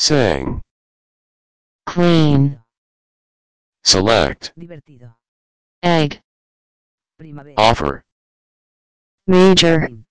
sang, clean, select, divertido, egg, primavera, offer, major, fin,